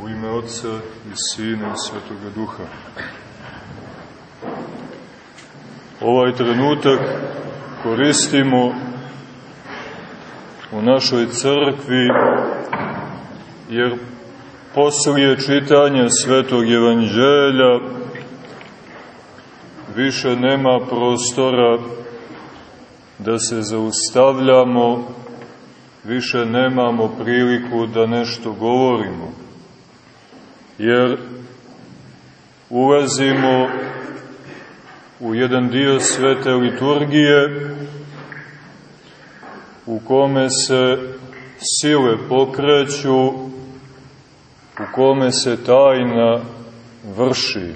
U ime Otca i Sina i Svetoga Duha. Ovaj trenutak koristimo u našoj crkvi, jer poslije čitanja Svetog Evanđelja više nema prostora da se zaustavljamo, više nemamo priliku da nešto govorimo jer ulazimo u jedan dio svete liturgije u kome se sile pokreću, u kome se tajna vrši,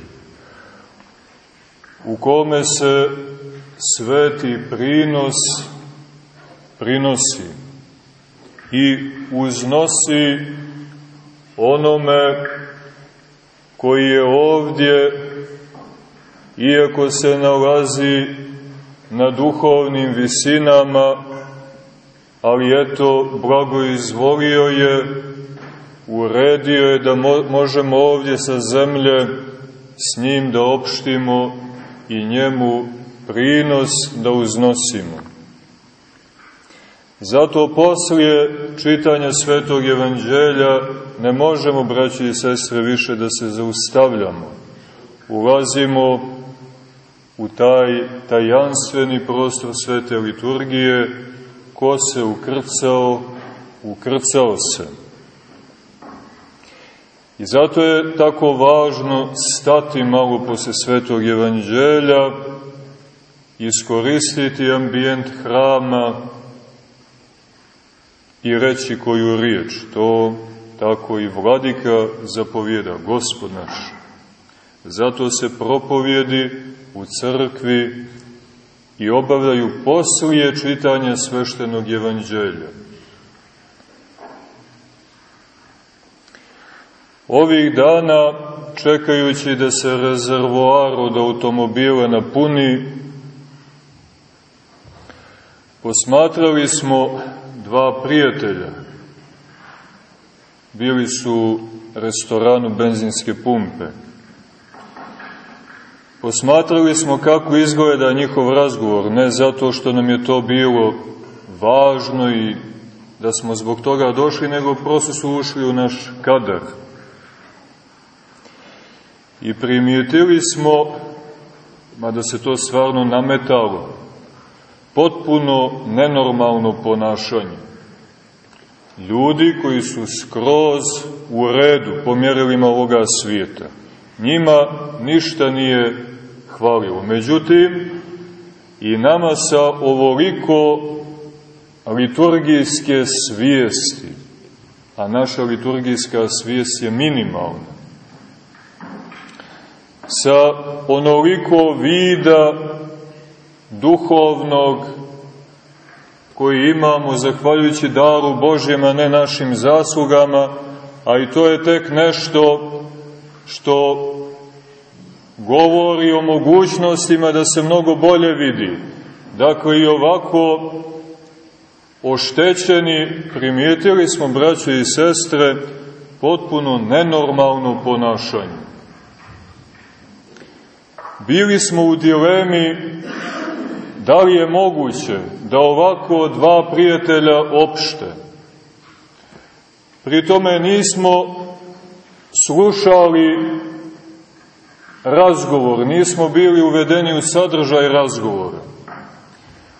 u kome se sveti prinos prinosi i uznosi onome koji je ovdje, iako se nalazi na duhovnim visinama, ali eto, blago izvolio je, uredio je da mo možemo ovdje sa zemlje s njim da opštimo i njemu prinos da uznosimo. Zato poslije čitanja Svetog Evanđelja ne možemo, braći i sestre, više da se zaustavljamo. Ulazimo u taj tajanstveni prostor svete liturgije, ko se ukrcao, ukrcao se. I zato je tako važno stati malo posle svetog evanđelja, iskoristiti ambijent hrama i reći koju riječ. To tako i vladika zapovjeda, gospod naš. Zato se propovjedi u crkvi i obavljaju poslije čitanja sveštenog evanđelja. Ovih dana, čekajući da se rezervoar od automobila napuni, posmatrali smo dva prijatelja, bili su restoranu benzinske pumpe. Posmatrali smo kako izgleda njihov razgovor, ne zato što nam je to bilo važno i da smo zbog toga došli, nego prosto su ušli u naš kadar. I primijetili smo, mada se to stvarno nametalo, potpuno nenormalno ponašanje ljudi koji su skroz u redu po mjerilima ovoga svijeta. Njima ništa nije hvalilo. Međutim, i nama sa ovoliko liturgijske svijesti, a naša liturgijska svijest je minimalna, sa onoliko vida duhovnog koji imamo zahvaljujući daru Božjem, a ne našim zaslugama, a i to je tek nešto što govori o mogućnostima da se mnogo bolje vidi. Dakle, i ovako oštećeni primijetili smo, braće i sestre, potpuno nenormalno ponašanje. Bili smo u dilemi Da li je moguće da ovako dva prijatelja opšte? Pri tome nismo slušali razgovor, nismo bili uvedeni u sadržaj razgovora,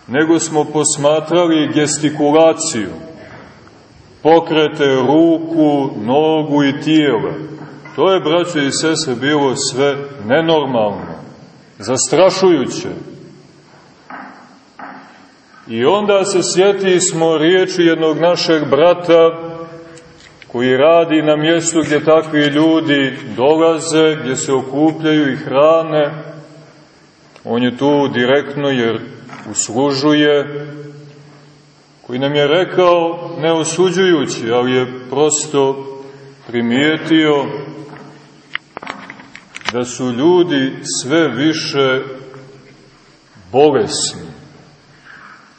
nego smo posmatrali gestikulaciju, pokrete ruku, nogu i tijela. To je, braće i sese, bilo sve nenormalno, zastrašujuće. I onda se sjeti smo riječi jednog našeg brata koji radi na mjestu gdje takvi ljudi dolaze, gdje se okupljaju i hrane. On je tu direktno jer uslužuje, koji nam je rekao, ne osuđujući, ali je prosto primijetio da su ljudi sve više bolesni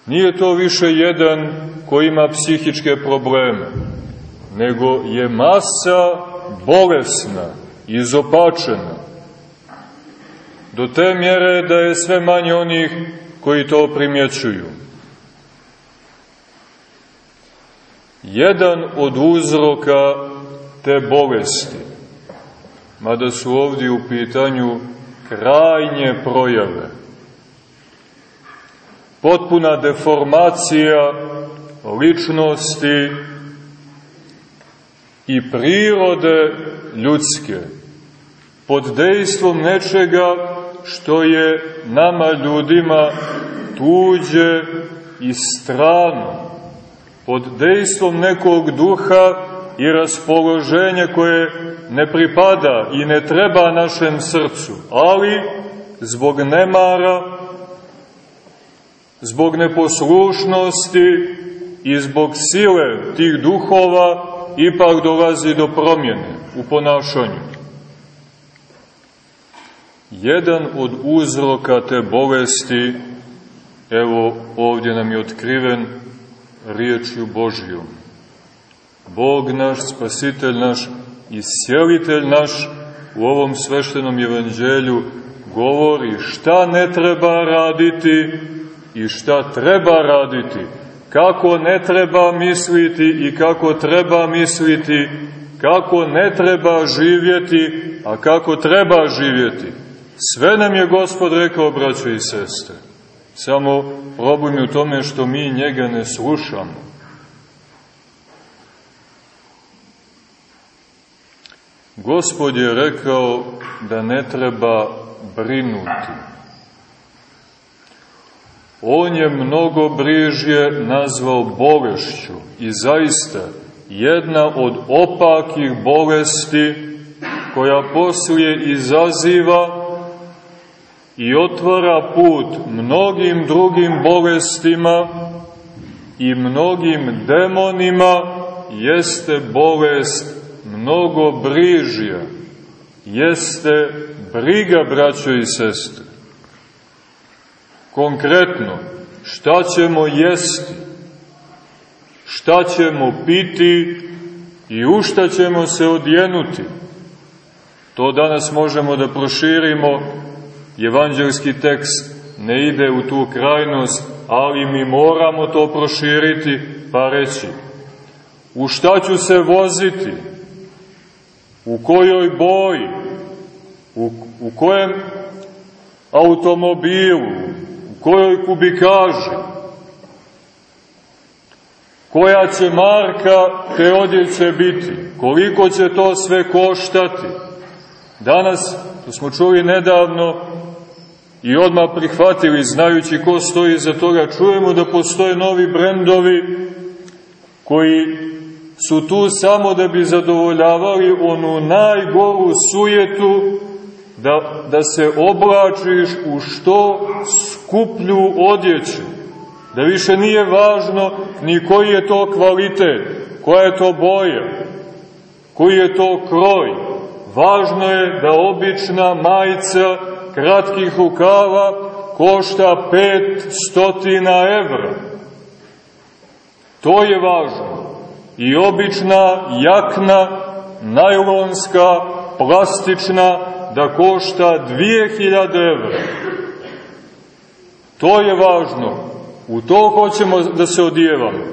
Nije to više jedan koji ima psihičke probleme, nego je masa bolesna, izopačena. Do te mjere da je sve manje onih koji to primjećuju. Jedan od uzroka te bolesti, mada su ovdje u pitanju krajnje projave, potpuna deformacija ličnosti i prirode ljudske, pod dejstvom nečega što je nama ljudima tuđe i strano, pod dejstvom nekog duha i raspoloženja koje ne pripada i ne treba našem srcu, ali zbog nemara, zbog neposlušnosti i zbog sile tih duhova ipak dolazi do promjene u ponašanju. Jedan od uzroka te bolesti, evo ovdje nam je otkriven riječju Božijom. Bog naš, spasitelj naš i sjelitelj naš u ovom sveštenom evanđelju govori šta ne treba raditi i šta treba raditi, kako ne treba misliti i kako treba misliti, kako ne treba živjeti, a kako treba živjeti. Sve nam je Gospod rekao, braćo i sestre. Samo problem je u tome što mi njega ne slušamo. Gospod je rekao da ne treba brinuti. On je mnogo brižje nazvao bolešću i zaista jedna od opakih bolesti koja poslije izaziva i otvara put mnogim drugim bolestima i mnogim demonima jeste bolest mnogo brižja, jeste briga, braćo i sestre. Konkretno, šta ćemo jesti, šta ćemo piti i u šta ćemo se odjenuti. To danas možemo da proširimo evanđelski tekst ne ide u tu krajnost, ali mi moramo to proširiti pa reći u šta ću se voziti, u kojoj boji, u, u kojem automobilu, kojoj kubikaži, koja će marka te odjeće biti, koliko će to sve koštati. Danas, to smo čuli nedavno, i odmah prihvatili, znajući ko stoji za toga, čujemo da postoje novi brendovi koji su tu samo da bi zadovoljavali onu najgoru sujetu da, da se oblačiš u što skuplju odjeću. Da više nije važno ni koji je to kvalitet, koja je to boja, koji je to kroj. Važno je da obična majica kratkih rukava košta 500 evra. To je važno. I obična jakna, najlonska, plastična, da košta 2000 evra. To je važno. U to hoćemo da se odijevamo.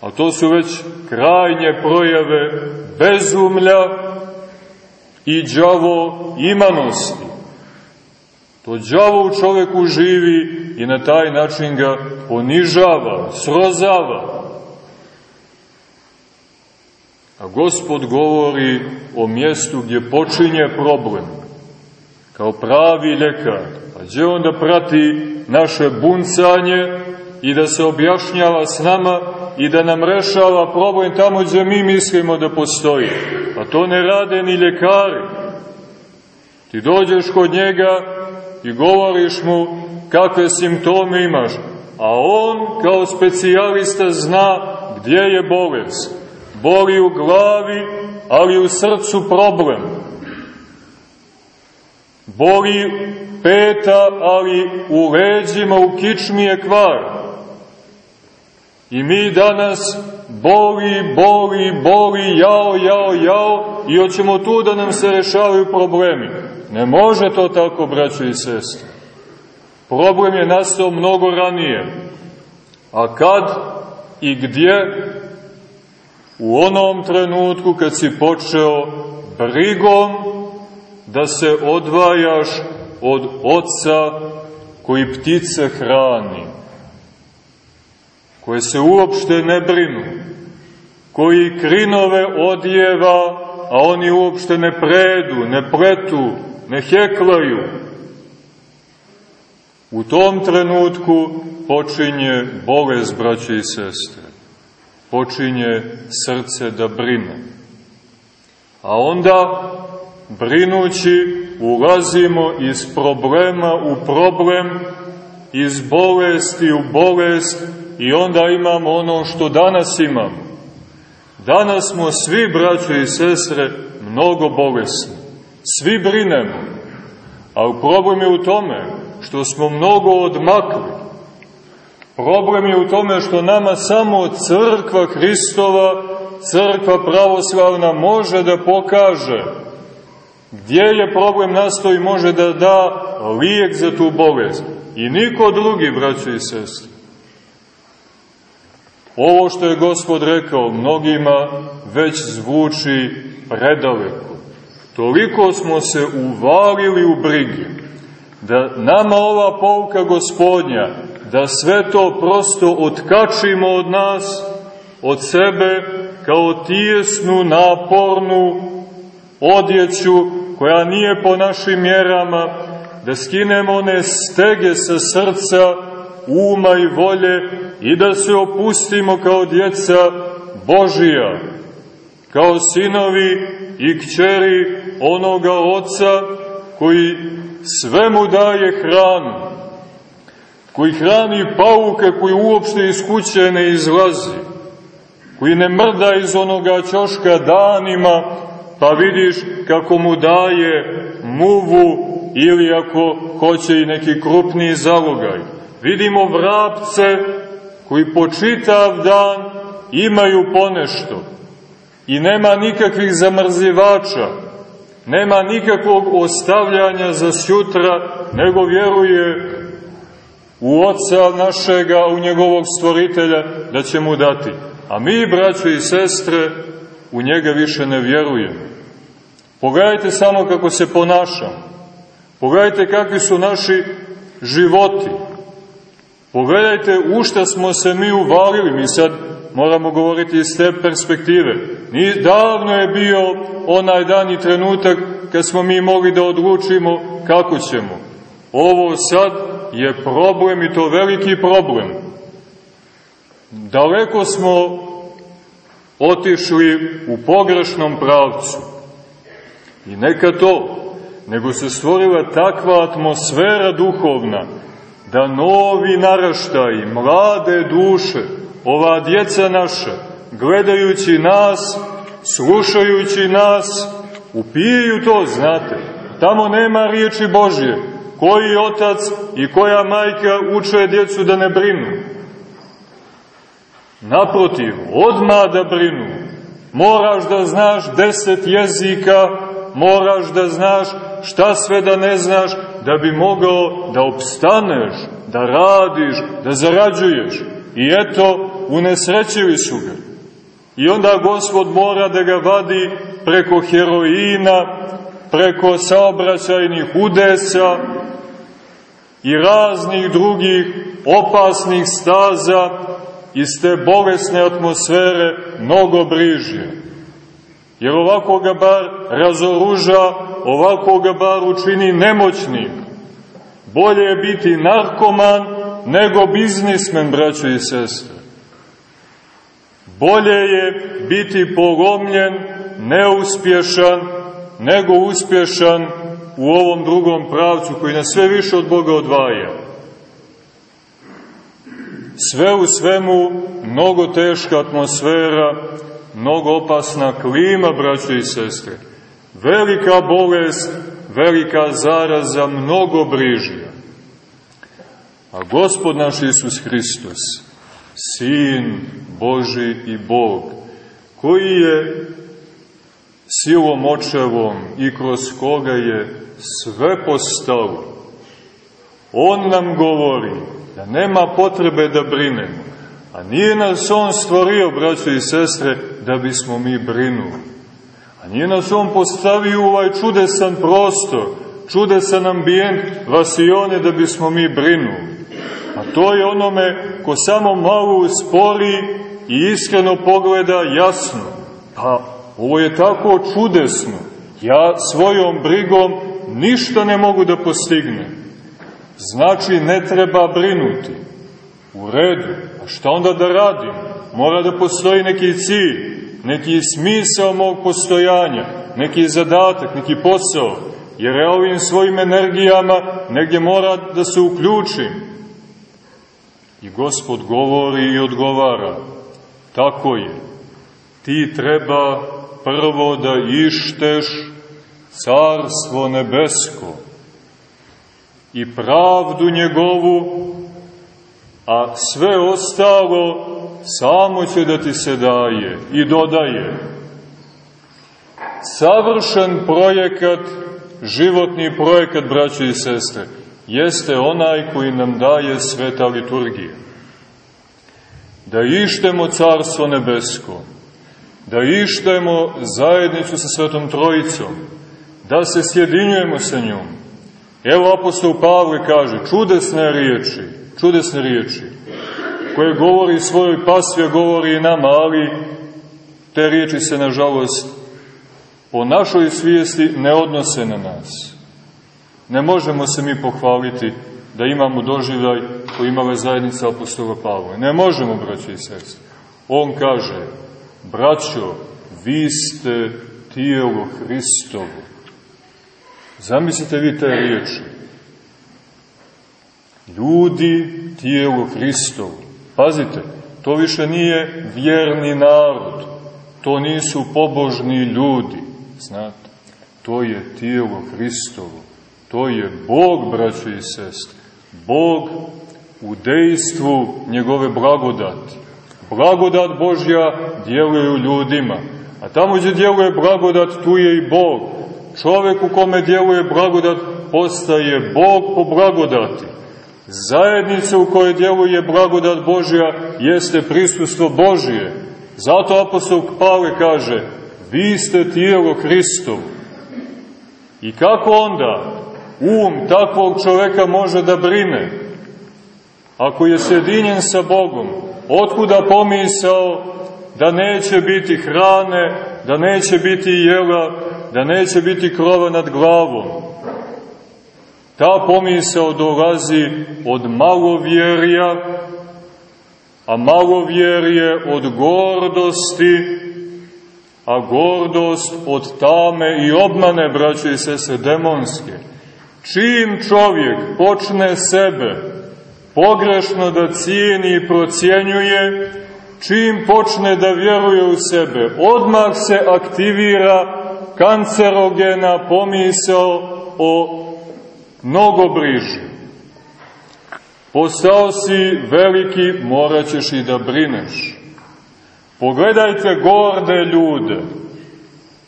A to su već krajnje projave bezumlja i đavo imanosti. To đavo u čoveku živi i na taj način ga ponižava, srozava. A gospod govori o mjestu gdje počinje problem, kao pravi ljekar. Gdje on da prati naše buncanje i da se objašnjava s nama i da nam rešava problem tamo gdje mi mislimo da postoji. A to ne rade ni ljekari. Ti dođeš kod njega i govoriš mu kakve simptome imaš, a on kao specijalista zna gdje je bolest. Boli u glavi, ali u srcu problem. Boli peta, ali u leđima, u kičmi je kvar. I mi danas boli, boli, boli, jao, jao, jao i hoćemo tu da nam se rešavaju problemi. Ne može to tako, braćo i sestre. Problem je nastao mnogo ranije. A kad i gdje? U onom trenutku kad si počeo brigom da se odvajaš od oca koji ptice hrani, koje se uopšte ne brinu, koji krinove odjeva, a oni uopšte ne predu, ne pletu, ne heklaju. U tom trenutku počinje bolest, braće i sestre. Počinje srce da brine. A onda, brinući, ulazimo iz problema u problem, iz bolesti u bolest i onda imamo ono što danas imamo. Danas smo svi, braćo i sestre, mnogo bolesni. Svi brinemo. Ali problem je u tome što smo mnogo odmakli. Problem je u tome što nama samo crkva Hristova, crkva pravoslavna može da pokaže gdje je problem nastao i može da da lijek za tu bolest. I niko drugi, braćo i sestre. Ovo što je Gospod rekao mnogima već zvuči predaleko. Toliko smo se uvalili u brigi da nama ova pouka gospodnja, da sve to prosto otkačimo od nas, od sebe, kao tijesnu, napornu odjeću koja nije po našim mjerama, da skinemo one stege sa srca, uma i volje i da se opustimo kao djeca Božija, kao sinovi i kćeri onoga Oca koji svemu daje hranu, koji hrani pauke koji uopšte iz kuće ne izlazi, koji ne mrda iz onoga ćoška danima, pa vidiš kako mu daje muvu ili ako hoće i neki krupni zalogaj. Vidimo vrapce koji po čitav dan imaju ponešto i nema nikakvih zamrzivača, nema nikakvog ostavljanja za sutra, nego vjeruje u Otca našega, u njegovog stvoritelja, da će mu dati. A mi, braćo i sestre, u njega više ne vjerujemo. Pogledajte samo kako se ponašamo. Pogledajte kakvi su naši životi. Pogledajte u šta smo se mi uvalili. Mi sad moramo govoriti iz te perspektive. Ni davno je bio onaj dan i trenutak kad smo mi mogli da odlučimo kako ćemo. Ovo sad je problem i to veliki problem. Daleko smo otišli u pogrešnom pravcu. I neka to, nego se stvorila takva atmosfera duhovna, da novi naraštaji, mlade duše, ova djeca naša, gledajući nas, slušajući nas, upijaju to, znate. Tamo nema riječi Božje. Koji otac i koja majka uče djecu da ne brinu? Naprotiv, odma da brinu. Moraš da znaš deset jezika, moraš da znaš šta sve da ne znaš, da bi mogao da opstaneš, da radiš, da zarađuješ. I eto, unesrećili su ga. I onda gospod mora da ga vadi preko heroina, preko saobraćajnih udesa i raznih drugih opasnih staza iz te bolesne atmosfere mnogo brižje. Jer ovako ga bar razoruža, ovako ga bar učini nemoćnim. Bolje je biti narkoman nego biznismen, braćo i sestre. Bolje je biti pogomljen, neuspješan, nego uspješan u ovom drugom pravcu koji nas sve više od Boga odvaja. Sve u svemu mnogo teška atmosfera, mnogo opasna klima, braćo i sestre. Velika bolest, velika zaraza, mnogo brižija. A gospod naš Isus Hristos, Sin Boži i Bog, koji je silom očevom i kroz koga je sve postalo. On nam govori da nema potrebe da brinemo, a nije nas On stvorio, braćo i sestre, da bismo mi brinuli. A nije nas On postavio u ovaj čudesan prostor, čudesan ambijent vasione da bismo mi brinuli. A to je onome ko samo malo uspori i iskreno pogleda jasno. Pa ovo je tako čudesno. Ja svojom brigom ništa ne mogu da postignem. Znači ne treba brinuti. U redu. A šta onda da radim? Mora da postoji neki cilj, neki smisao mog postojanja, neki zadatak, neki posao. Jer ja ovim svojim energijama negdje mora da se uključim. I Gospod govori i odgovara. Tako je. Ti treba prvo da išteš carstvo nebesko i pravdu njegovu, a sve ostalo samo će da ti se daje i dodaje. Savršen projekat, životni projekat, braće i sestre, jeste onaj koji nam daje sveta liturgija. Da ištemo carstvo nebesko, da ištemo zajednicu sa Svetom Trojicom, da se sjedinjujemo sa njom. Evo apostol Pavle kaže, čudesne riječi, čudesne riječi, koje govori svojoj pasvi, govori i nama, ali te riječi se, nažalost, po našoj svijesti ne odnose na nas. Ne možemo se mi pohvaliti da imamo doživljaj koji imala zajednica apostola Pavla. Ne možemo, braći i sestri. On kaže, braćo, vi ste tijelo Hristovo. Zamislite vi te riječi. Ljudi, tijelo Hristovo. Pazite, to više nije vjerni narod. To nisu pobožni ljudi. Znate, to je tijelo Hristovo. To je Bog, braćo i sestre. Bog u dejstvu njegove blagodati. Blagodat Božja djeluje u ljudima. A tamo gdje djeluje blagodat, tu je i Bog. Čovek u kome djeluje blagodat, postaje Bog po blagodati. Zajednica u kojoj djeluje blagodat Božja jeste prisustvo Božije. Zato apostol Pavle kaže, vi ste tijelo Hristovo. I kako onda um takvog čoveka može da brine? Ako je sjedinjen sa Bogom, otkuda pomisao da neće biti hrane, da neće biti jela, da neće biti krova nad glavom? Ta pomisao dolazi od malovjerja, a malovjerje od gordosti, a gordost od tame i obmane, braće i sese, demonske. Čim čovjek počne sebe pogrešno da cijeni i procjenjuje, čim počne da vjeruje u sebe, odmah se aktivira kancerogena pomisao o mnogobriži. Postao si veliki, morat ćeš i da brineš. Pogledajte gorde ljude.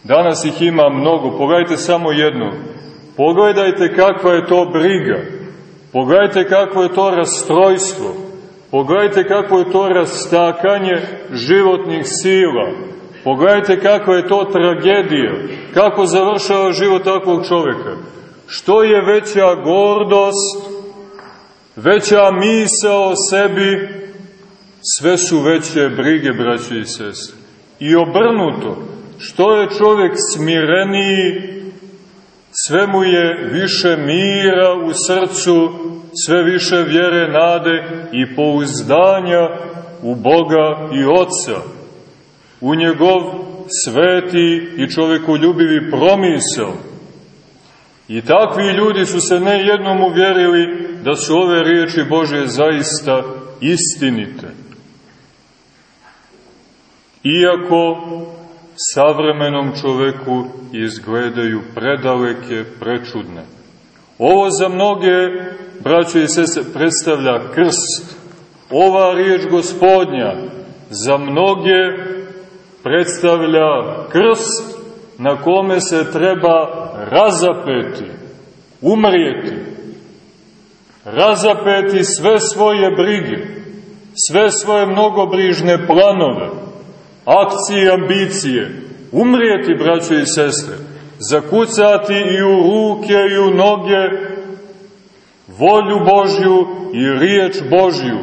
Danas ih ima mnogo. Pogledajte samo jednu. Pogledajte kakva je to briga. Pogledajte kakvo je to rastrojstvo. Pogledajte kakvo je to rastakanje životnih sila. Pogledajte kakva je to tragedija. Kako završava život takvog čoveka. Što je veća gordost, veća misa o sebi, sve su veće brige, braće i sestre. I obrnuto, što je čovjek smireniji, sve mu je više mira u srcu, sve više vjere, nade i pouzdanja u Boga i Otca, u njegov sveti i čovjekoljubivi promisel. I takvi ljudi su se ne jednom uvjerili da su ove riječi Bože zaista istinite. Iako savremenom čoveku izgledaju predaleke, prečudne. Ovo za mnoge, braćo i sese, predstavlja krst. Ova riječ gospodnja za mnoge predstavlja krst na kome se treba razapeti, umrijeti, razapeti sve svoje brige, sve svoje mnogobrižne planove, akcije i ambicije, umrijeti, braćo i sestre, zakucati i u ruke i u noge volju Božju i riječ Božju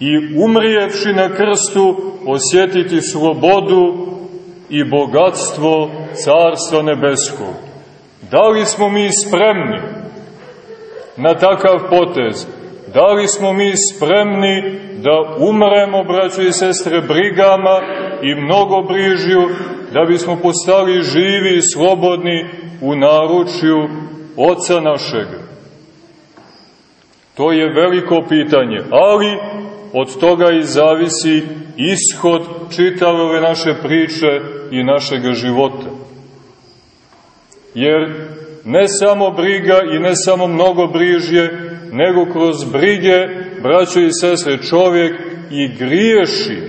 i umrijevši na krstu osjetiti slobodu i bogatstvo Carstva Nebeskog. Da li smo mi spremni na takav potez? Da li smo mi spremni da umremo, braćo i sestre, brigama i mnogo brižju, da bismo postali živi i slobodni u naručju Oca našega? To je veliko pitanje, ali od toga i zavisi ishod čitave ove naše priče i našeg života. Jer ne samo briga i ne samo mnogo brižje, nego kroz brige, braćo i sestre, čovjek i griješi.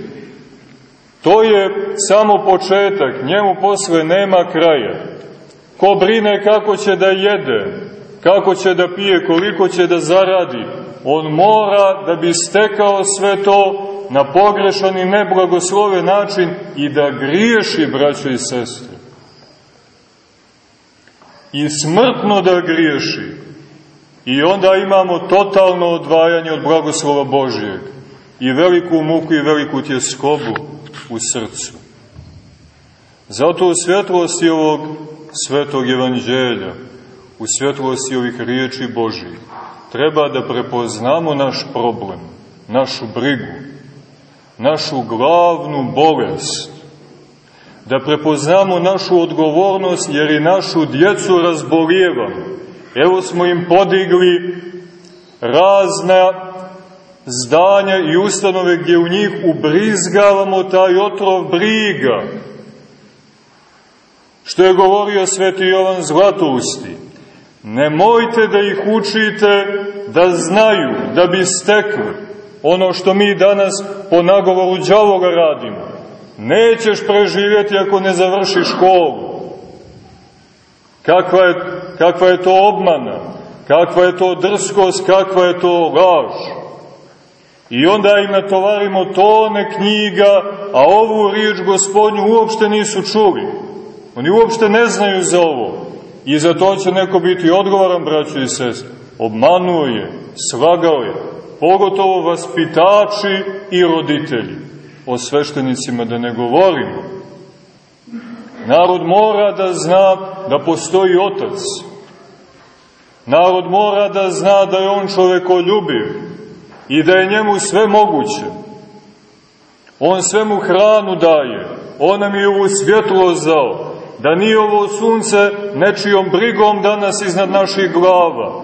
To je samo početak, njemu posle nema kraja. Ko brine kako će da jede, kako će da pije, koliko će da zaradi, on mora da bi stekao sve to na pogrešan i neblagoslove način i da griješi, braćo i sestre. I smrtno da griješi. I onda imamo totalno odvajanje od blagoslova Božijeg i veliku muku i veliku tjeskobu u srcu. Zato u svjetlosti ovog svetog evanđelja, u svjetlosti ovih riječi Božih, treba da prepoznamo naš problem, našu brigu, našu glavnu bolest, da prepoznamo našu odgovornost jer i našu djecu razbolijevamo. Evo smo im podigli razna zdanja i ustanove gdje u njih ubrizgavamo taj otrov briga. Što je govorio sveti Jovan Zlatousti, Nemojte da ih učite da znaju, da bi stekli ono što mi danas po nagovoru đavoga radimo. Nećeš preživjeti ako ne završiš školu. Kakva je, kakva je to obmana, kakva je to drskost, kakva je to laž. I onda im natovarimo tone knjiga, a ovu riječ gospodnju uopšte nisu čuli. Oni uopšte ne znaju za ovo. I za to će neko biti odgovoran, braćo i sest. Obmanuo je, slagao je, pogotovo vaspitači i roditelji. O sveštenicima da ne govorimo. Narod mora da zna da postoji otac. Narod mora da zna da je on čovekoljubiv i da je njemu sve moguće. On sve mu hranu daje, on nam je ovu svjetlost dao, da nije ovo sunce nečijom brigom danas iznad naših glava,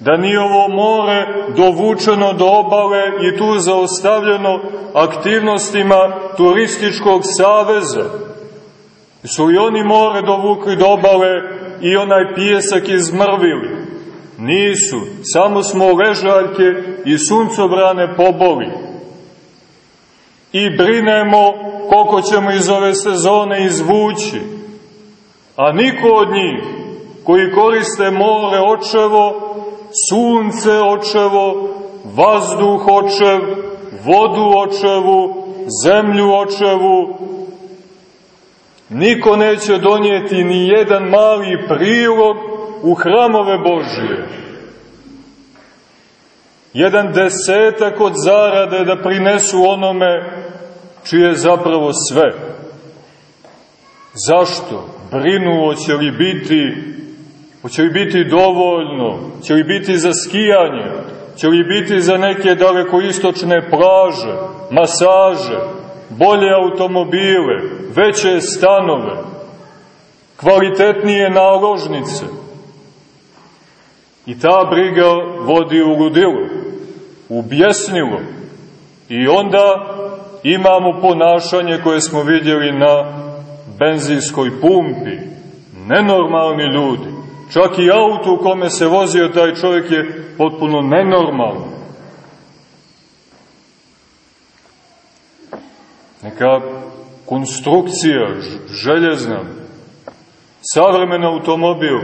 da nije ovo more dovučeno do obale i tu zaostavljeno aktivnostima turističkog saveza. Su li oni more dovukli do obale i onaj pijesak izmrvili? Nisu, samo smo ležaljke i suncobrane poboli. I brinemo koliko ćemo iz ove sezone izvući a niko od njih koji koriste more očevo, sunce očevo, vazduh očev, vodu očevu, zemlju očevu, niko neće donijeti ni jedan mali prilog u hramove Božije. Jedan desetak od zarade da prinesu onome čije zapravo sve. Zašto? Brinu hoće li biti, hoće li biti dovoljno, će li biti za skijanje, će li biti za neke daleko istočne plaže, masaže, bolje automobile, veće stanove, kvalitetnije naložnice. I ta briga vodi u ludilo, u bjesnilo. I onda imamo ponašanje koje smo vidjeli na benzinskoj pumpi, nenormalni ljudi. Čak i auto u kome se vozio taj čovjek je potpuno nenormalno. neka konstrukcija željezna, savremen automobil,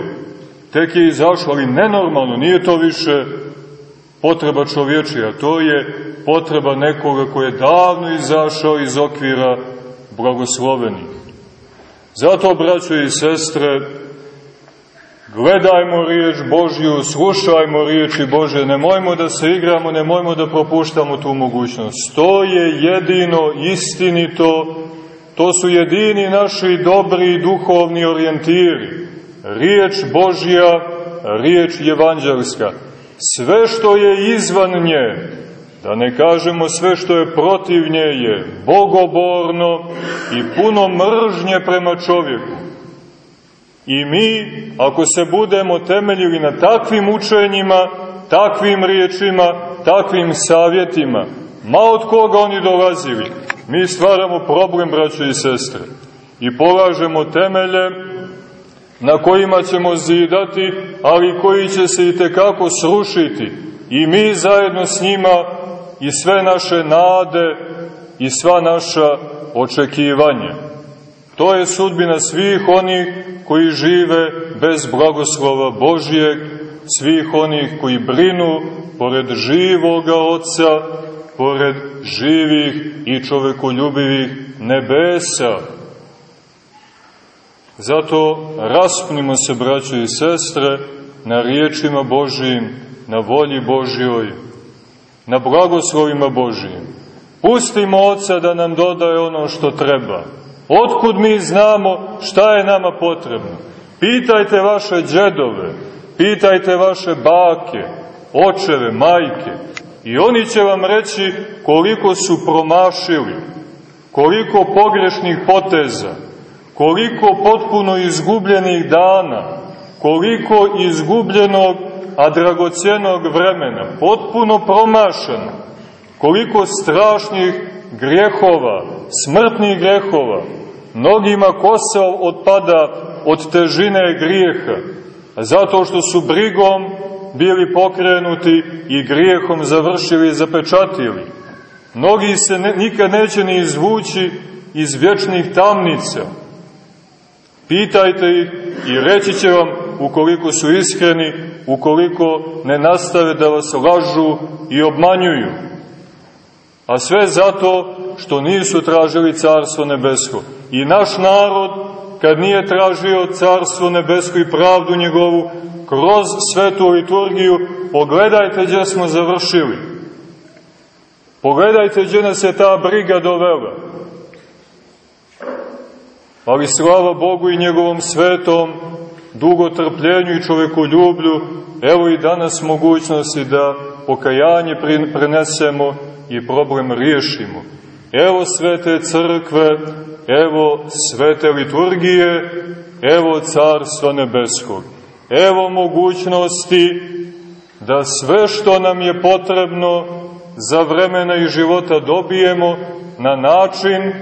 tek je izašlo, ali nenormalno, nije to više potreba čovječija, to je potreba nekoga koji je davno izašao iz okvira blagoslovenih. Zato, braćo i sestre, gledajmo riječ Božju, slušajmo riječi Bože, nemojmo da se igramo, nemojmo da propuštamo tu mogućnost. To je jedino istinito, to su jedini naši dobri duhovni orijentiri. Riječ Božja, riječ evanđelska. Sve što je izvan nje, da ne kažemo sve što je protiv nje, je bogoborno i puno mržnje prema čovjeku. I mi, ako se budemo temeljili na takvim učenjima, takvim riječima, takvim savjetima, ma od koga oni dolazili, mi stvaramo problem, braćo i sestre, i polažemo temelje na kojima ćemo zidati, ali koji će se i tekako srušiti, i mi zajedno s njima i sve naše nade i sva naša očekivanja. To je sudbina svih onih koji žive bez blagoslova Božijeg, svih onih koji brinu pored živoga Otca, pored živih i čovekoljubivih nebesa. Zato raspnimo se, braćo i sestre, na riječima Božijim, na volji Božjoj, na blagoslovima Božijim. Pustimo Oca da nam dodaje ono što treba. Otkud mi znamo šta je nama potrebno? Pitajte vaše džedove, pitajte vaše bake, očeve, majke i oni će vam reći koliko su promašili, koliko pogrešnih poteza, koliko potpuno izgubljenih dana, koliko izgubljenog a dragocjenog vremena, potpuno promašeno, koliko strašnih grehova, smrtnih grehova, mnogima kosa odpada od težine grijeha, zato što su brigom bili pokrenuti i grijehom završili i zapečatili. Mnogi se ne, nikad neće ni izvući iz vječnih tamnica. Pitajte ih i reći će vam ukoliko su iskreni, ukoliko ne nastave da vas lažu i obmanjuju. A sve zato što nisu tražili carstvo nebesko. I naš narod, kad nije tražio carstvo nebesko i pravdu njegovu, kroz svetu liturgiju, pogledajte gdje smo završili. Pogledajte gdje nas je ta briga dovela. Ali slava Bogu i njegovom svetom dugotrpljenju i čovekoljublju, evo i danas mogućnosti da pokajanje prenesemo i problem riješimo. Evo svete crkve, evo svete liturgije, evo carstva nebeskog. Evo mogućnosti da sve što nam je potrebno za vremena i života dobijemo na način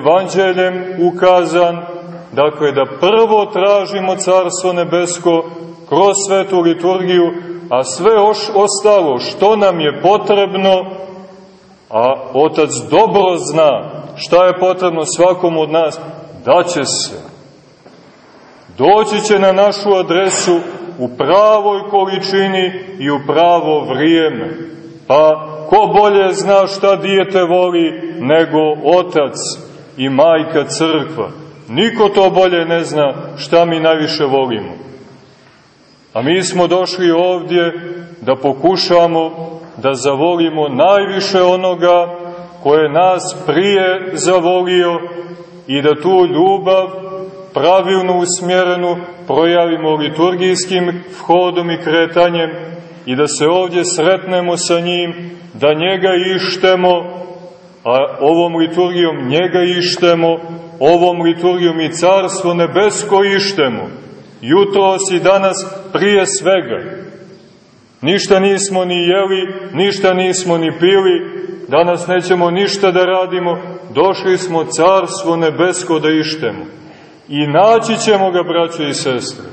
evanđeljem ukazan dakle da prvo tražimo Carstvo nebesko kroz svetu liturgiju, a sve oš, ostalo što nam je potrebno, a Otac dobro zna šta je potrebno svakom od nas, daće se. Doći će na našu adresu u pravoj količini i u pravo vrijeme. Pa ko bolje zna šta dijete voli nego Otac i Majka Crkva. Niko to bolje ne zna šta mi najviše volimo. A mi smo došli ovdje da pokušamo da zavolimo najviše onoga koje nas prije zavolio i da tu ljubav pravilno usmjerenu projavimo liturgijskim vhodom i kretanjem i da se ovdje sretnemo sa njim, da njega ištemo, a ovom liturgijom njega ištemo, ovom liturgijom i carstvo nebesko ištemo, jutros i danas prije svega. Ništa nismo ni jeli, ništa nismo ni pili, danas nećemo ništa da radimo, došli smo carstvo nebesko da ištemo. I naći ćemo ga, braćo i sestre,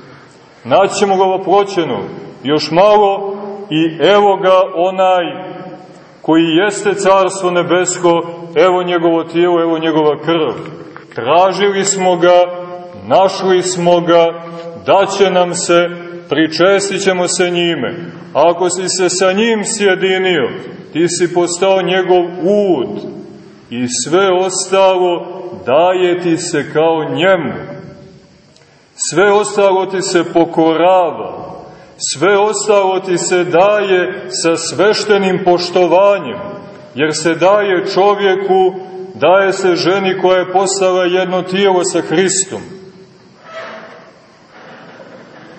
naći ćemo ga oploćenog, još malo i evo ga onaj koji jeste carstvo nebesko, evo njegovo tijelo, evo njegova krv. Tražili smo ga, našli smo ga, daće nam se, pričestit ćemo se njime. Ako si se sa njim sjedinio, ti si postao njegov ud i sve ostalo daje ti se kao njemu. Sve ostalo ti se pokorava, sve ostalo ti se daje sa sveštenim poštovanjem, jer se daje čovjeku, daje se ženi koja je postala jedno tijelo sa Hristom.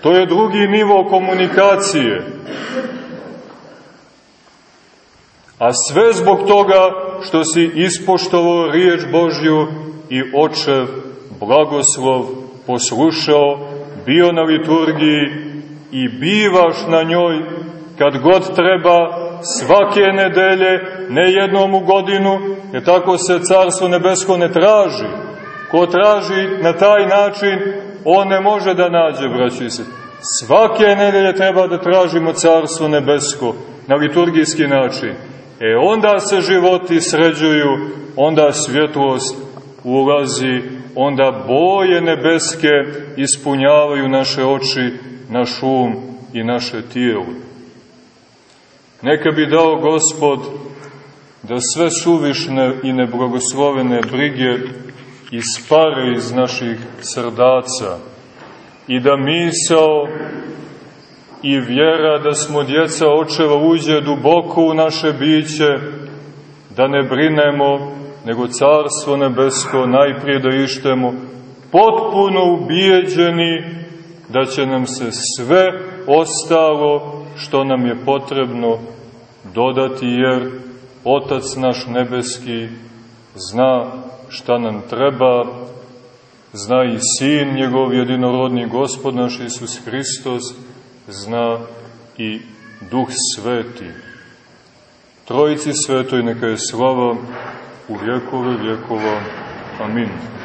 To je drugi nivo komunikacije. A sve zbog toga što si ispoštovao riječ Božju i očev blagoslov poslušao, bio na liturgiji i bivaš na njoj kad god treba, svake nedelje, ne jednom u godinu, jer tako se Carstvo Nebesko ne traži. Ko traži na taj način, on ne može da nađe, braći se. Svake nedelje treba da tražimo Carstvo Nebesko na liturgijski način. E onda se životi sređuju, onda svjetlost ulazi, onda boje nebeske ispunjavaju naše oči naš um i naše tijelo. Neka bi dao Gospod da sve suvišne i neblagoslovene brige ispare iz naših srdaca i da misao i vjera da smo djeca očeva uđe duboko u naše biće, da ne brinemo, nego Carstvo nebesko najprije da ištemo, potpuno ubijeđeni da će nam se sve ostalo što nam je potrebno dodati, jer Otac naš nebeski zna šta nam treba, zna i Sin njegov jedinorodni Gospod naš Isus Hristos, zna i Duh Sveti. Trojici Svetoj neka je slava u vjekove vjekova. Amin.